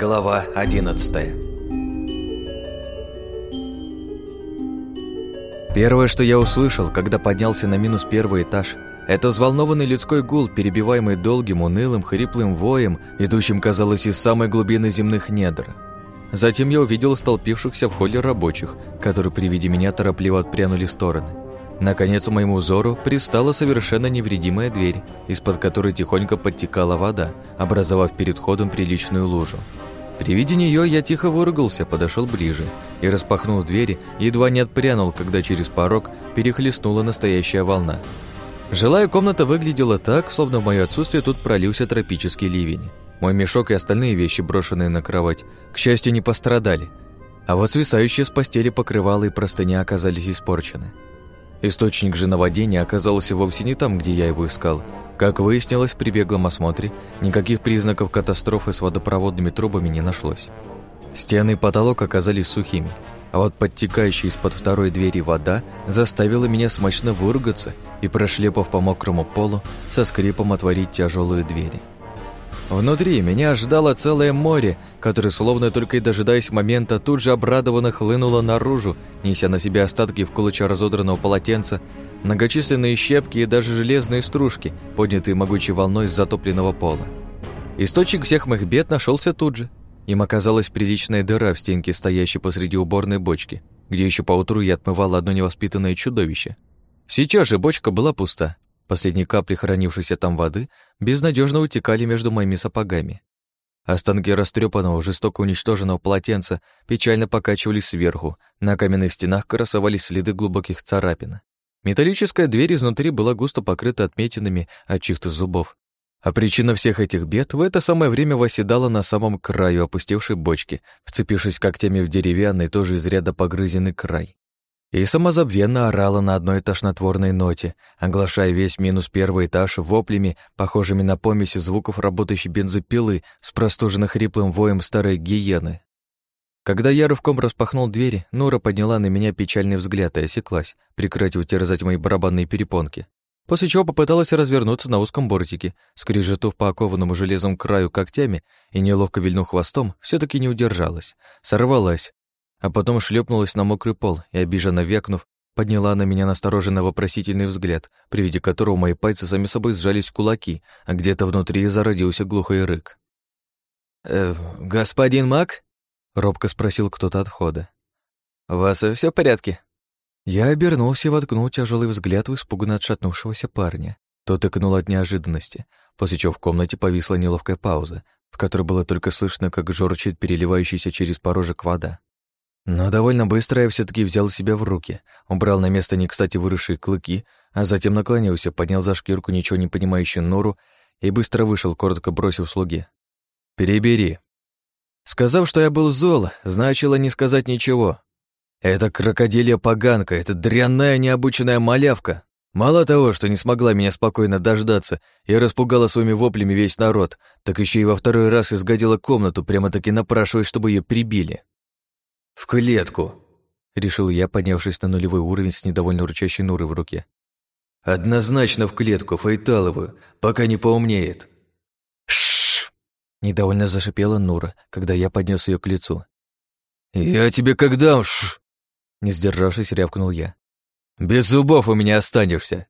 Глава 11 Первое, что я услышал, когда поднялся на минус первый этаж, это взволнованный людской гул, перебиваемый долгим, унылым, хриплым воем, идущим, казалось, из самой глубины земных недр. Затем я увидел столпившихся в холле рабочих, которые при виде меня торопливо отпрянули в стороны. Наконец, моему взору пристала совершенно невредимая дверь, из-под которой тихонько подтекала вода, образовав перед входом приличную лужу. При виде нее я тихо выругался, подошел ближе и, распахнув двери, едва не отпрянул, когда через порог перехлестнула настоящая волна. Жилая комната выглядела так, словно в мое отсутствие тут пролился тропический ливень. Мой мешок и остальные вещи, брошенные на кровать, к счастью, не пострадали. А вот свисающие с постели покрывала и простыня оказались испорчены. Источник же наводнения оказался вовсе не там, где я его искал. Как выяснилось при беглом осмотре, никаких признаков катастрофы с водопроводными трубами не нашлось. Стены и потолок оказались сухими, а вот подтекающая из-под второй двери вода заставила меня смачно выругаться и, прошлепав по мокрому полу, со скрипом отворить тяжелую дверь. Внутри меня ждало целое море, которое, словно только и дожидаясь момента, тут же обрадованно хлынуло наружу, неся на себе остатки в клочья разодранного полотенца, многочисленные щепки и даже железные стружки, поднятые могучей волной с затопленного пола. Источник всех моих бед нашелся тут же. Им оказалась приличная дыра в стенке, стоящей посреди уборной бочки, где еще поутру я отмывал одно невоспитанное чудовище. Сейчас же бочка была пуста, Последние капли хранившейся там воды безнадежно утекали между моими сапогами. Останки растрепанного, жестоко уничтоженного полотенца печально покачивались сверху, на каменных стенах красовались следы глубоких царапин. Металлическая дверь изнутри была густо покрыта отметинами от чьих-то зубов. А причина всех этих бед в это самое время восседала на самом краю опустевшей бочки, вцепившись когтями в деревянный, тоже из ряда погрызенный край и самозабвенно орала на одной тошнотворной ноте, оглашая весь минус первый этаж воплями, похожими на помеси звуков работающей бензопилы с простуженно хриплым воем старой гиены. Когда я рывком распахнул двери, Нура подняла на меня печальный взгляд и осеклась, прекратив терзать мои барабанные перепонки. После чего попыталась развернуться на узком бортике, скрежетув по окованному железом краю когтями и неловко вильнув хвостом, все таки не удержалась. Сорвалась, а потом шлепнулась на мокрый пол и, обиженно векнув, подняла на меня настороженно вопросительный взгляд, при виде которого мои пальцы сами собой сжались в кулаки, а где-то внутри зародился глухой рык. «Э, «Господин Мак?» — робко спросил кто-то от входа. «У вас все в порядке?» Я обернулся и воткнул тяжелый взгляд в испуганно отшатнувшегося парня. Тот икнул от неожиданности, после чего в комнате повисла неловкая пауза, в которой было только слышно, как жорчит переливающаяся через порожек вода. Но довольно быстро я все таки взял себя в руки, убрал на место не кстати выросшие клыки, а затем наклонился, поднял за шкирку ничего не понимающую нору и быстро вышел, коротко бросив слуге. «Перебери». Сказав, что я был зол, значило не сказать ничего. Это крокодилья поганка, это дрянная необученная малявка. Мало того, что не смогла меня спокойно дождаться и распугала своими воплями весь народ, так еще и во второй раз изгадила комнату, прямо-таки напрашиваясь, чтобы ее прибили. «В клетку!» — решил я, поднявшись на нулевой уровень с недовольно рычащей Нурой в руке. «Однозначно в клетку, Фейталовую, пока не поумнеет!» «Шшш!» — недовольно зашипела Нура, когда я поднес ее к лицу. «Я тебе когда уж...» Не сдержавшись, рявкнул я. «Без зубов у меня останешься!»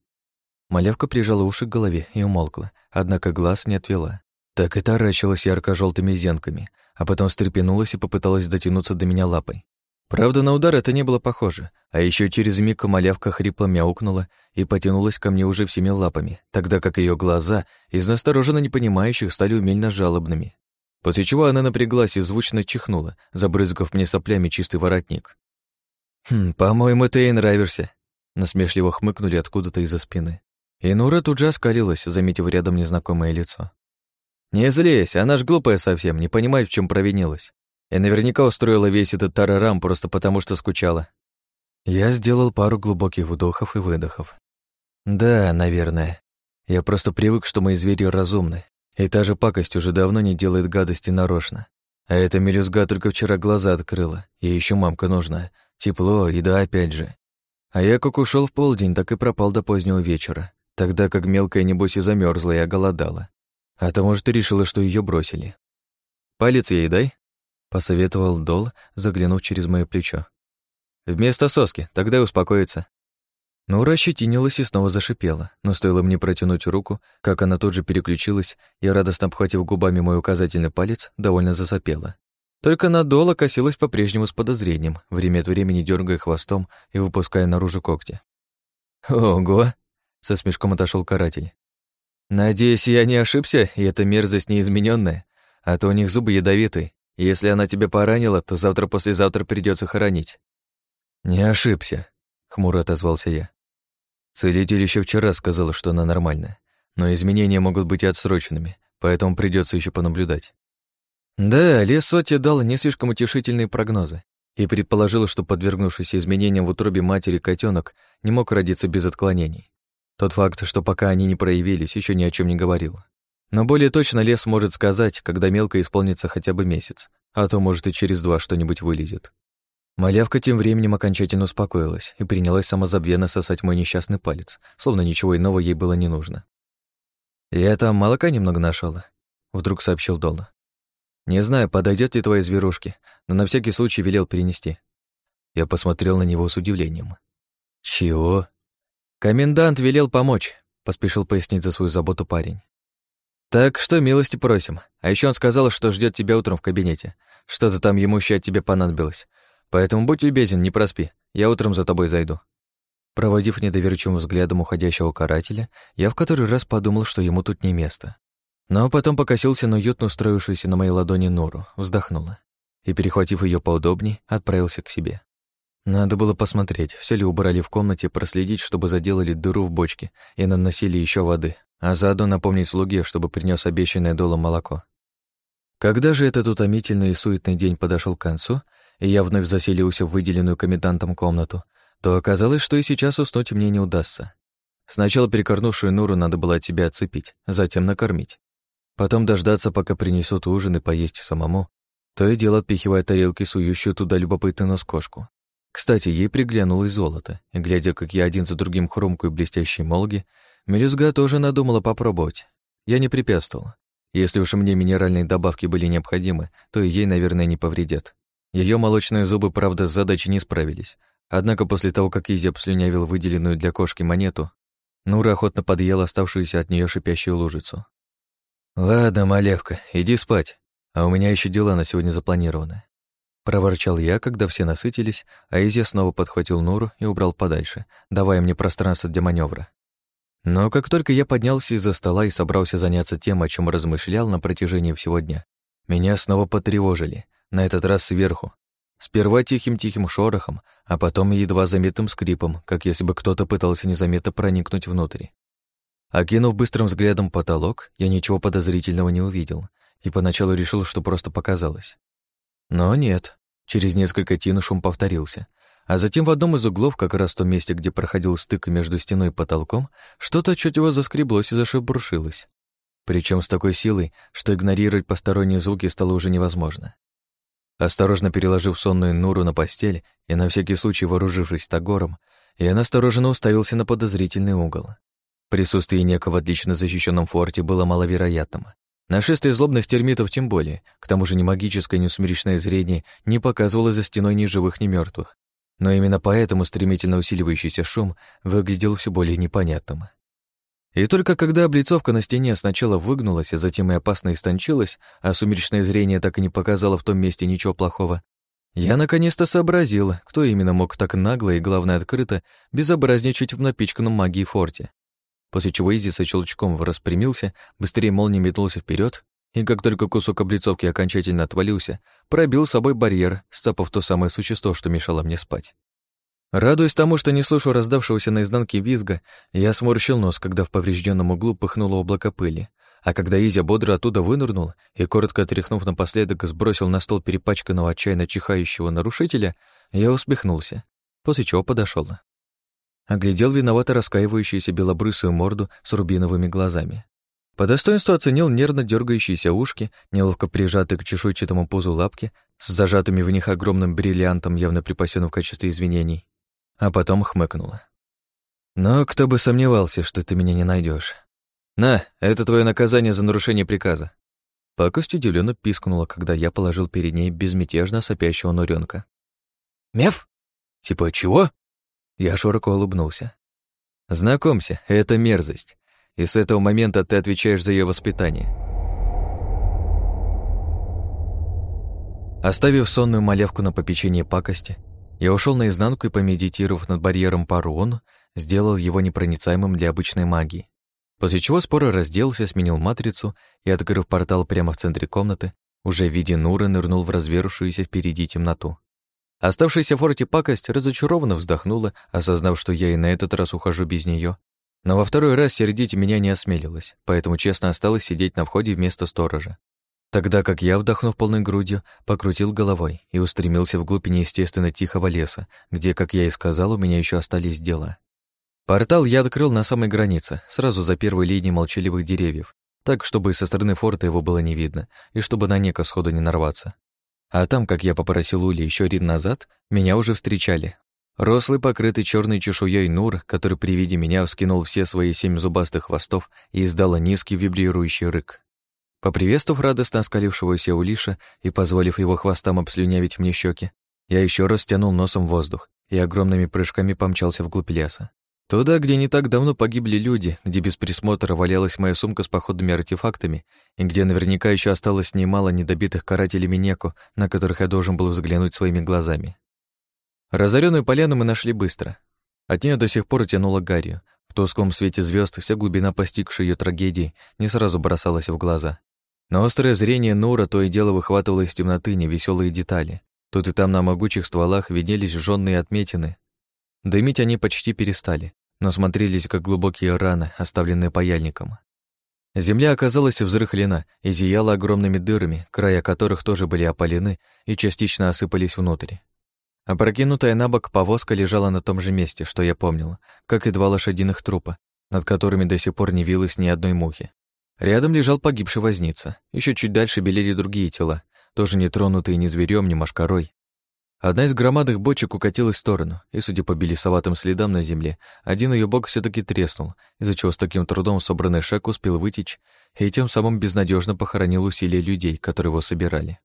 Малявка прижала уши к голове и умолкла, однако глаз не отвела. Так и таращилась ярко желтыми зенками, а потом встрепенулась и попыталась дотянуться до меня лапой. Правда, на удар это не было похоже, а еще через миг малявка хрипло мяукнула и потянулась ко мне уже всеми лапами, тогда как ее глаза из настороженно непонимающих стали умельно жалобными. После чего она напряглась и звучно чихнула, забрызгав мне соплями чистый воротник. «Хм, по-моему, ты ей нравишься», — насмешливо хмыкнули откуда-то из-за спины. И Нура тут же оскалилась, заметив рядом незнакомое лицо. «Не злись, она ж глупая совсем, не понимает, в чем провинилась. И наверняка устроила весь этот тарарам просто потому, что скучала». Я сделал пару глубоких вдохов и выдохов. «Да, наверное. Я просто привык, что мои звери разумны, и та же пакость уже давно не делает гадости нарочно. А эта мелюзга только вчера глаза открыла, ей еще мамка нужна. Тепло, еда опять же. А я как ушел в полдень, так и пропал до позднего вечера, тогда как мелкая, небось, и замерзла и оголодала. А то, может, решила, что ее бросили. «Палец ей дай», Посоветовал Дол, заглянув через мое плечо. Вместо соски, тогда и успокоится. Нура ощетинилась и снова зашипела, но стоило мне протянуть руку, как она тут же переключилась и, радостно обхватив губами мой указательный палец, довольно засопела. Только Надола косилась по-прежнему с подозрением, время от времени дергая хвостом и выпуская наружу когти. «Ого!» — со смешком отошел каратель. «Надеюсь, я не ошибся, и эта мерзость неизмененная, а то у них зубы ядовитые, если она тебя поранила, то завтра-послезавтра придется хоронить». «Не ошибся», — хмуро отозвался я. Целитель еще вчера сказал, что она нормальная, но изменения могут быть и отсроченными, поэтому придется еще понаблюдать. Да, Лес Соти дал не слишком утешительные прогнозы и предположил, что подвергнувшийся изменениям в утробе матери котенок не мог родиться без отклонений. Тот факт, что пока они не проявились, еще ни о чем не говорил. Но более точно Лес может сказать, когда мелко исполнится хотя бы месяц, а то, может, и через два что-нибудь вылезет. Малявка тем временем окончательно успокоилась и принялась самозабвенно сосать мой несчастный палец, словно ничего иного ей было не нужно. «Я там молока немного нашел, вдруг сообщил Дола. «Не знаю, подойдет ли твоей зверушке, но на всякий случай велел перенести». Я посмотрел на него с удивлением. «Чего?» «Комендант велел помочь», — поспешил пояснить за свою заботу парень. «Так что милости просим. А еще он сказал, что ждет тебя утром в кабинете. Что-то там ему еще от тебя понадобилось. Поэтому будь любезен, не проспи. Я утром за тобой зайду». Проводив недоверчивым взглядом уходящего карателя, я в который раз подумал, что ему тут не место. Но потом покосился на уютно устроившуюся на моей ладони нору, вздохнула и, перехватив ее поудобней, отправился к себе. Надо было посмотреть, все ли убрали в комнате, проследить, чтобы заделали дыру в бочке и наносили еще воды, а заодно напомнить слуге, чтобы принес обещанное долом молоко. Когда же этот утомительный и суетный день подошел к концу, и я вновь заселился в выделенную комендантом комнату, то оказалось, что и сейчас уснуть мне не удастся. Сначала перекорнувшую Нуру надо было от себя отцепить, затем накормить. Потом дождаться, пока принесут ужин и поесть самому, то и дело отпихивая тарелки, сующую туда любопытную нос кошку. Кстати, ей приглянулось золото, и, глядя, как я один за другим хрумкую блестящие молги, мелюзга тоже надумала попробовать. Я не препятствовал. Если уж мне минеральные добавки были необходимы, то и ей, наверное, не повредят. Ее молочные зубы, правда, с задачей не справились. Однако после того, как Изи обслюнявил выделенную для кошки монету, Нура охотно подъела оставшуюся от нее шипящую лужицу. «Ладно, малевка, иди спать, а у меня еще дела на сегодня запланированы». Проворчал я, когда все насытились, а Изи снова подхватил Нуру и убрал подальше, давая мне пространство для маневра. Но как только я поднялся из-за стола и собрался заняться тем, о чем размышлял на протяжении всего дня, меня снова потревожили — на этот раз сверху. Сперва тихим-тихим шорохом, а потом едва заметным скрипом, как если бы кто-то пытался незаметно проникнуть внутрь. Окинув быстрым взглядом потолок, я ничего подозрительного не увидел и поначалу решил, что просто показалось. Но нет, через несколько тин шум повторился, а затем в одном из углов, как раз в том месте, где проходил стык между стеной и потолком, что-то отчетливо заскреблось и зашебуршилось. Причем с такой силой, что игнорировать посторонние звуки стало уже невозможно. Осторожно переложив сонную Нуру на постель и на всякий случай вооружившись тагором, я настороженно уставился на подозрительный угол. Присутствие некого отлично защищенном форте было маловероятным. Нашествие злобных термитов тем более, к тому же ни магическое, ни сумеречное зрение не показывало за стеной ни живых, ни мертвых. Но именно поэтому стремительно усиливающийся шум выглядел все более непонятным. И только когда облицовка на стене сначала выгнулась, а затем и опасно истончилась, а сумеречное зрение так и не показало в том месте ничего плохого, я наконец-то сообразил, кто именно мог так нагло и, главное, открыто безобразничать в напичканном магии форте. После чего Изи со щелчком распрямился, быстрее молнии метнулся вперед, и как только кусок облицовки окончательно отвалился, пробил с собой барьер, сцапав то самое существо, что мешало мне спать. Радуясь тому, что не слышу раздавшегося на изнанке визга, я сморщил нос, когда в поврежденном углу пыхнуло облако пыли, а когда Изя бодро оттуда вынырнул и, коротко отряхнув напоследок, сбросил на стол перепачканного отчаянно чихающего нарушителя, я усмехнулся, после чего подошел. Оглядел виновато раскаивающуюся белобрысую морду с рубиновыми глазами. По достоинству оценил нервно дергающиеся ушки, неловко прижатые к чешуйчатому пузу лапки, с зажатыми в них огромным бриллиантом, явно припасенным в качестве извинений, а потом хмыкнула. «Но кто бы сомневался, что ты меня не найдешь. На, это твое наказание за нарушение приказа». Пакость удивленно пискнула, когда я положил перед ней безмятежно сопящего нуренка. «Меф?» «Типа чего?» Я широко улыбнулся. «Знакомься, это мерзость, и с этого момента ты отвечаешь за ее воспитание». Оставив сонную малявку на попечение пакости, я ушел наизнанку и, помедитировав над барьером Паруон, сделал его непроницаемым для обычной магии. После чего споро разделался, сменил матрицу и, открыв портал прямо в центре комнаты, уже в виде Нуры нырнул в развершуюся впереди темноту. Оставшаяся в форте пакость разочарованно вздохнула, осознав, что я и на этот раз ухожу без нее. Но во второй раз сердить меня не осмелилась, поэтому честно осталось сидеть на входе вместо сторожа. Тогда как я, вдохнув полной грудью, покрутил головой и устремился вглубь неестественно тихого леса, где, как я и сказал, у меня еще остались дела. Портал я открыл на самой границе, сразу за первой линией молчаливых деревьев, так, чтобы со стороны форта его было не видно, и чтобы на нека сходу не нарваться. А там, как я попросил Ули еще рид назад, меня уже встречали. Рослый, покрытый черной чешуей Нур, который при виде меня вскинул все свои семь зубастых хвостов и издал низкий вибрирующий рык. Поприветствовав радостно оскалившегося Улиша и позволив его хвостам обслюнявить мне щеки, я еще раз тянул носом воздух и огромными прыжками помчался вглубь леса. Туда, где не так давно погибли люди, где без присмотра валялась моя сумка с походными артефактами, и где наверняка еще осталось немало недобитых карателей Минеку, на которых я должен был взглянуть своими глазами. Разоренную поляну мы нашли быстро. От нее до сих пор тянуло гарью. В тусклом свете звезд вся глубина постигшей ее трагедии не сразу бросалась в глаза. Но острое зрение Нура то и дело выхватывало из темноты невеселые детали. Тут и там на могучих стволах виднелись жжённые отметины. Дымить они почти перестали но смотрелись как глубокие раны, оставленные паяльником. Земля оказалась взрыхлена и зияла огромными дырами, края которых тоже были опалены и частично осыпались внутрь. Опрокинутая на бок повозка лежала на том же месте, что я помнила, как и два лошадиных трупа, над которыми до сих пор не вилось ни одной мухи. Рядом лежал погибший возница. Еще чуть дальше белели другие тела, тоже не тронутые ни зверем, ни мошкарой, Одна из громадных бочек укатилась в сторону, и, судя по белесоватым следам на земле, один ее бок все таки треснул, из-за чего с таким трудом собранный шаг успел вытечь и тем самым безнадежно похоронил усилия людей, которые его собирали.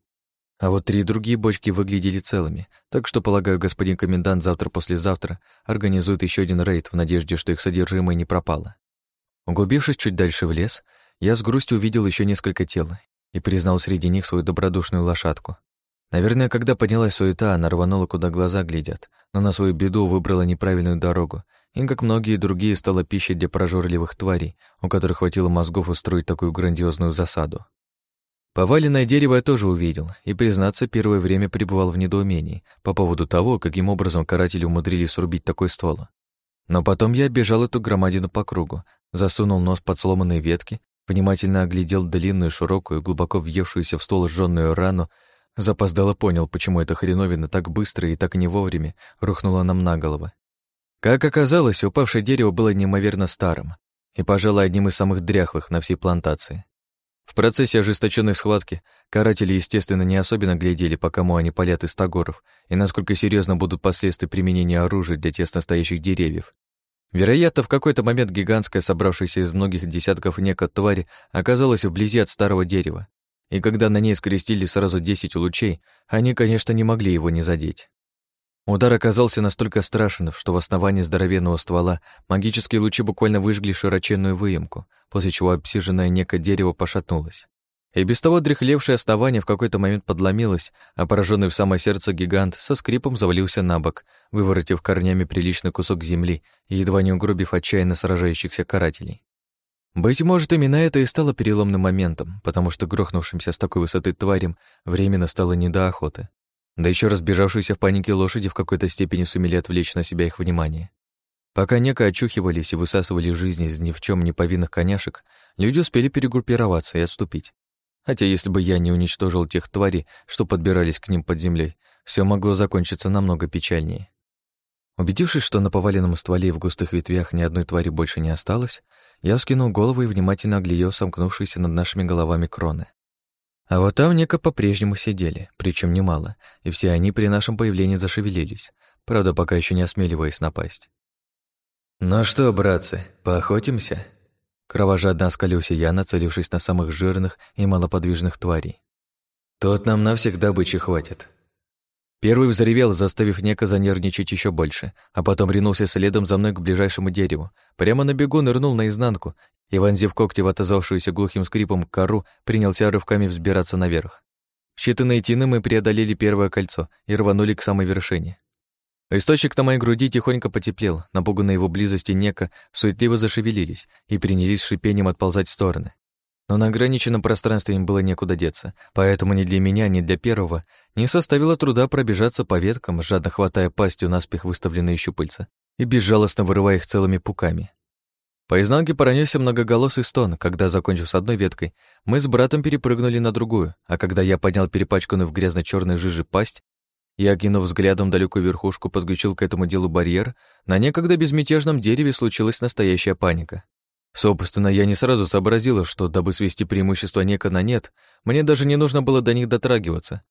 А вот три другие бочки выглядели целыми, так что, полагаю, господин комендант завтра-послезавтра организует еще один рейд в надежде, что их содержимое не пропало. Углубившись чуть дальше в лес, я с грустью увидел еще несколько тел и признал среди них свою добродушную лошадку. Наверное, когда поднялась суета, она рванула, куда глаза глядят, но на свою беду выбрала неправильную дорогу, и, как многие другие, стала пищей для прожорливых тварей, у которых хватило мозгов устроить такую грандиозную засаду. Поваленное дерево я тоже увидел, и, признаться, первое время пребывал в недоумении по поводу того, каким образом каратели умудрились срубить такой ствол. Но потом я оббежал эту громадину по кругу, засунул нос под сломанные ветки, внимательно оглядел длинную, широкую, глубоко въевшуюся в стол сжённую рану Запоздало понял, почему эта хреновина так быстро и так не вовремя рухнула нам на головы. Как оказалось, упавшее дерево было неимоверно старым и, пожалуй, одним из самых дряхлых на всей плантации. В процессе ожесточенной схватки каратели, естественно, не особенно глядели, по кому они палят из тагоров и насколько серьезно будут последствия применения оружия для тесно стоящих деревьев. Вероятно, в какой-то момент гигантская, собравшаяся из многих десятков некот твари, оказалась вблизи от старого дерева, и когда на ней скрестили сразу десять лучей, они, конечно, не могли его не задеть. Удар оказался настолько страшен, что в основании здоровенного ствола магические лучи буквально выжгли широченную выемку, после чего обсиженное неко дерево пошатнулось. И без того дряхлевшее основание в какой-то момент подломилось, а пораженный в самое сердце гигант со скрипом завалился на бок, выворотив корнями приличный кусок земли и едва не угробив отчаянно сражающихся карателей. Быть может, именно это и стало переломным моментом, потому что грохнувшимся с такой высоты тварям временно стало не до охоты. Да еще разбежавшиеся в панике лошади в какой-то степени сумели отвлечь на себя их внимание. Пока неко очухивались и высасывали жизнь из ни в чем не повинных коняшек, люди успели перегруппироваться и отступить. Хотя если бы я не уничтожил тех тварей, что подбирались к ним под землей, все могло закончиться намного печальнее. Убедившись, что на поваленном стволе и в густых ветвях ни одной твари больше не осталось, я вскинул голову и внимательно оглядел сомкнувшиеся над нашими головами кроны. А вот там неко по-прежнему сидели, причем немало, и все они при нашем появлении зашевелились, правда, пока еще не осмеливаясь напасть. «Ну что, братцы, поохотимся?» Кровожадно оскалился я, нацелившись на самых жирных и малоподвижных тварей. «Тут нам навсегда бычи хватит». Первый взревел, заставив Нека занервничать еще больше, а потом ринулся следом за мной к ближайшему дереву. Прямо на бегу нырнул наизнанку и, вонзив когти в отозвавшуюся глухим скрипом кору, принялся рывками взбираться наверх. В считанные тины мы преодолели первое кольцо и рванули к самой вершине. Источник на моей груди тихонько потеплел, напуганные его близости Нека суетливо зашевелились и принялись шипением отползать в стороны. Но на ограниченном пространстве им было некуда деться, поэтому ни для меня, ни для первого не составило труда пробежаться по веткам, жадно хватая пастью наспех выставленные щупальца и безжалостно вырывая их целыми пуками. По изнанке пронесся многоголосый стон, когда, закончив с одной веткой, мы с братом перепрыгнули на другую, а когда я поднял перепачканную в грязно черной жиже пасть, я, окинув взглядом далекую верхушку, подключил к этому делу барьер, на некогда безмятежном дереве случилась настоящая паника. Собственно, я не сразу сообразила, что, дабы свести преимущество Нека на нет, мне даже не нужно было до них дотрагиваться.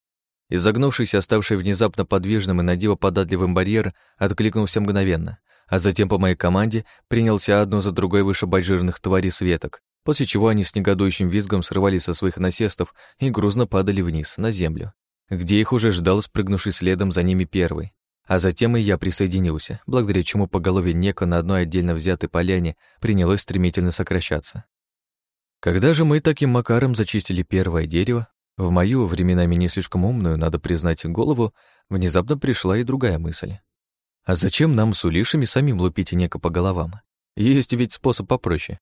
Изогнувшийся, оставший внезапно подвижным и надиво податливым барьер, откликнулся мгновенно, а затем по моей команде принялся одну за другой вышибать жирных тварей светок, после чего они с негодующим визгом срывались со своих насестов и грузно падали вниз, на землю где их уже ждал спрыгнувший следом за ними первый. А затем и я присоединился, благодаря чему поголовье Нека на одной отдельно взятой поляне принялось стремительно сокращаться. Когда же мы таким макаром зачистили первое дерево, в мою, временами не слишком умную, надо признать, голову, внезапно пришла и другая мысль. А зачем нам с улишами самим лупить Нека по головам? Есть ведь способ попроще.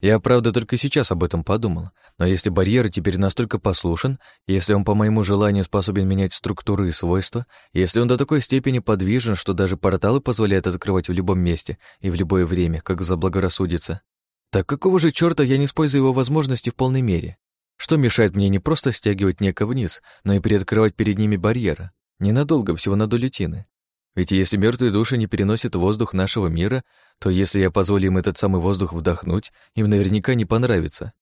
Я, правда, только сейчас об этом подумал, но если барьер теперь настолько послушен, если он по моему желанию способен менять структуры и свойства, если он до такой степени подвижен, что даже порталы позволяют открывать в любом месте и в любое время, как заблагорассудится, так какого же чёрта я не использую его возможности в полной мере? Что мешает мне не просто стягивать неко вниз, но и приоткрывать перед ними барьеры? Ненадолго, всего на долетины. Ведь если мертвые души не переносят воздух нашего мира, то если я позволю им этот самый воздух вдохнуть, им наверняка не понравится.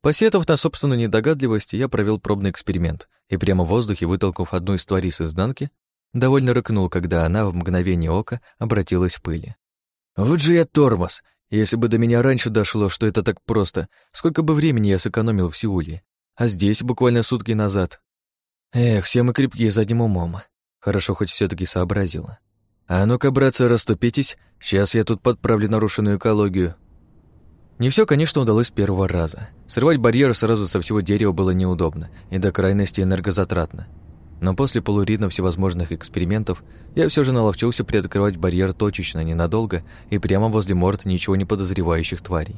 Посетов на собственную недогадливость, я провел пробный эксперимент и прямо в воздухе, вытолкнув одну из тварей с изнанки, довольно рыкнул, когда она в мгновение ока обратилась в пыли. «Вот же я тормоз! Если бы до меня раньше дошло, что это так просто, сколько бы времени я сэкономил в Сеуле. А здесь буквально сутки назад. Эх, все мы крепкие задним умом. Хорошо хоть все таки сообразила. «А ну-ка, братцы, расступитесь, сейчас я тут подправлю нарушенную экологию». Не все, конечно, удалось с первого раза. Срывать барьер сразу со всего дерева было неудобно и до крайности энергозатратно. Но после полуридно всевозможных экспериментов я все же наловчился приоткрывать барьер точечно, ненадолго и прямо возле морд ничего не подозревающих тварей.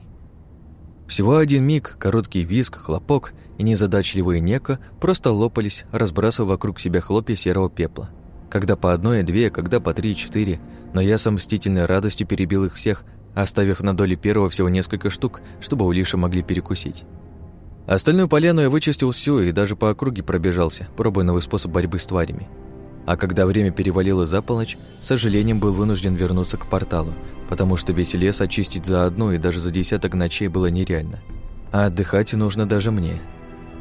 Всего один миг, короткий визг, хлопок и незадачливые неко просто лопались, разбрасывая вокруг себя хлопья серого пепла. Когда по одной и две, когда по три и четыре, но я с мстительной радостью перебил их всех, оставив на доле первого всего несколько штук, чтобы улиши могли перекусить. Остальную поляну я вычистил всю и даже по округе пробежался, пробуя новый способ борьбы с тварями. А когда время перевалило за полночь, с сожалением был вынужден вернуться к порталу, потому что весь лес очистить за одну и даже за десяток ночей было нереально. А отдыхать нужно даже мне.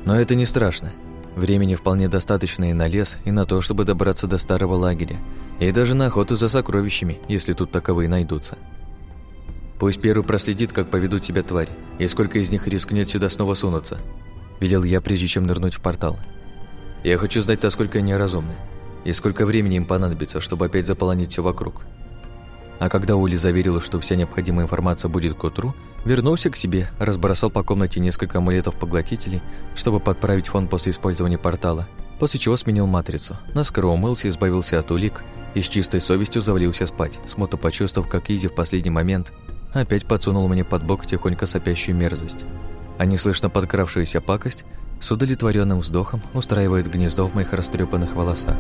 Но это не страшно. Времени вполне достаточно и на лес, и на то, чтобы добраться до старого лагеря, и даже на охоту за сокровищами, если тут таковые найдутся. Пусть первый проследит, как поведут себя твари, и сколько из них рискнет сюда снова сунуться. Видел я, прежде чем нырнуть в портал. Я хочу знать, насколько они разумны, и сколько времени им понадобится, чтобы опять заполонить все вокруг. А когда Ули заверила, что вся необходимая информация будет к утру, Вернулся к себе, разбросал по комнате несколько амулетов-поглотителей, чтобы подправить фон после использования портала, после чего сменил матрицу, наскоро умылся, избавился от улик и с чистой совестью завалился спать, смутно почувствовав, как Изи в последний момент опять подсунул мне под бок тихонько сопящую мерзость. А неслышно подкравшаяся пакость с удовлетворенным вздохом устраивает гнездо в моих растрепанных волосах.